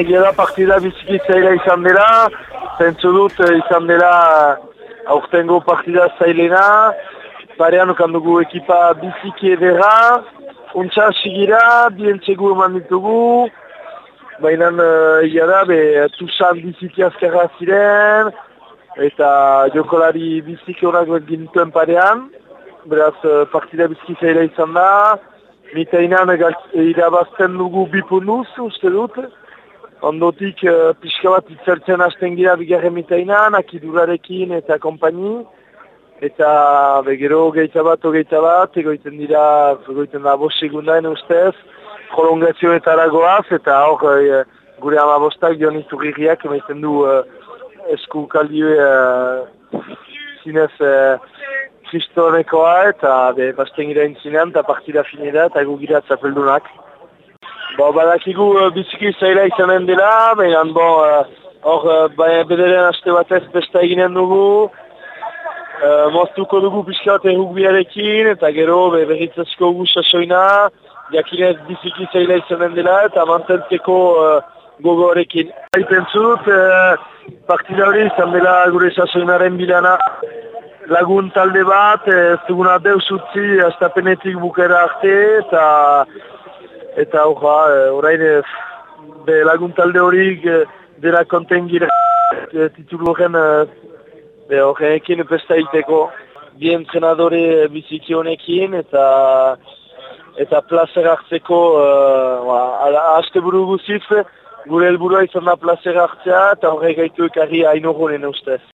egia da partida bizikitzaila izan dela, zentzu dut eh, izan dela eh, aurtengo partida zailena, parean okandugu ekipa biziki edera, untsa sigira, bientzegu eman ditugu, baina uh, egia da, be, tusan biziki azkarra ziren, eta jokolari biziki horak ginituen parean, beraz partida bizikitzaila izan da, Mitainan irabazten dugu bipunuz, uste dut. Ondotik uh, pixka bat itzertzen hasten gira bigarren mitainan, akidurarekin eta kompaini. Eta begero geita bat, geita bat, egoiten dira, egoiten da bost segundain ustez, prolongazioetara goaz, eta hor e, gure amabostak joan iturriak, emaiten du uh, esku kaldioe uh, zinez kristonekoa eta be, basten gira intzinean eta partida finera eta egu gira zapeldunak. Bo, badakigu uh, biziki zaila izanen dela, baina bo, uh, hor uh, bederen haste batez besta eginen dugu, uh, moztuko dugu pixka bat errukbiarekin eta gero be, berritzasko gu sasoina, jakinez biziki zaila izanen dela eta mantentzeko uh, gogorekin. Haiten zut, uh, partida hori izan dela gure sasoinaren bilana, lagun talde bat, ez duguna deus utzi, astapenetik bukera arte, eta eta hoja, e, orain ez, be lagun talde horik e, dira konten gira e, titulu horren, be horren ekin pesta iteko, bien zenadore biziki honekin, eta eta plazer hartzeko, uh, aste buru guziz, gure helburua izan da plazer hartzea, eta horrek gaitu ekarri hain ustez.